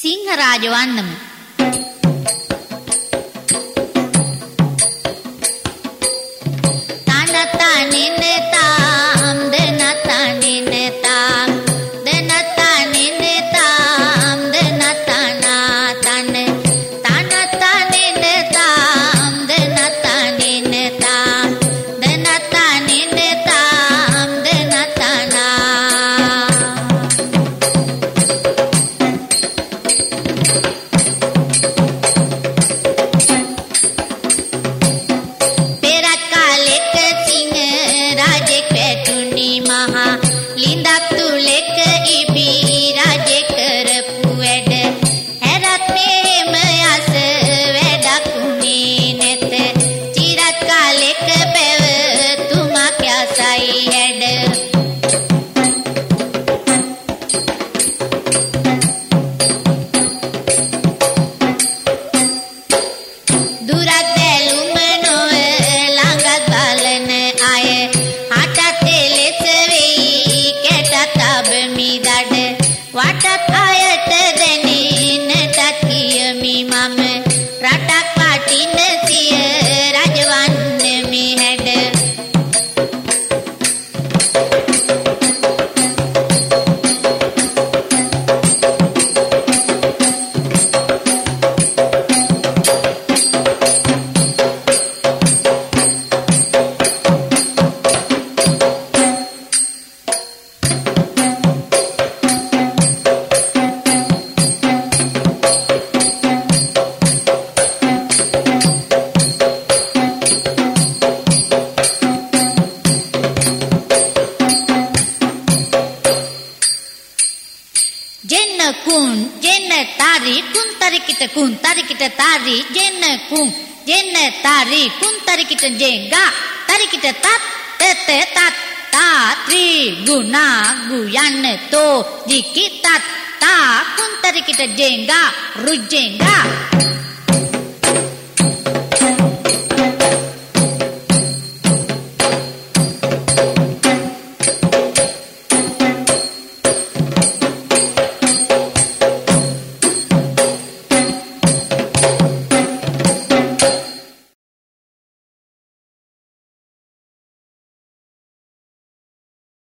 සිංහරාජ වන්නම. Jenna kun, jenna tari, kun tari kita kun, tari kita tari, jenna kun, jenna tari, kun tari kita jenga, tari kita tat, tete tat, ta tri guna guyan to, dikitat, ta kun tari kita jenga, rujengga.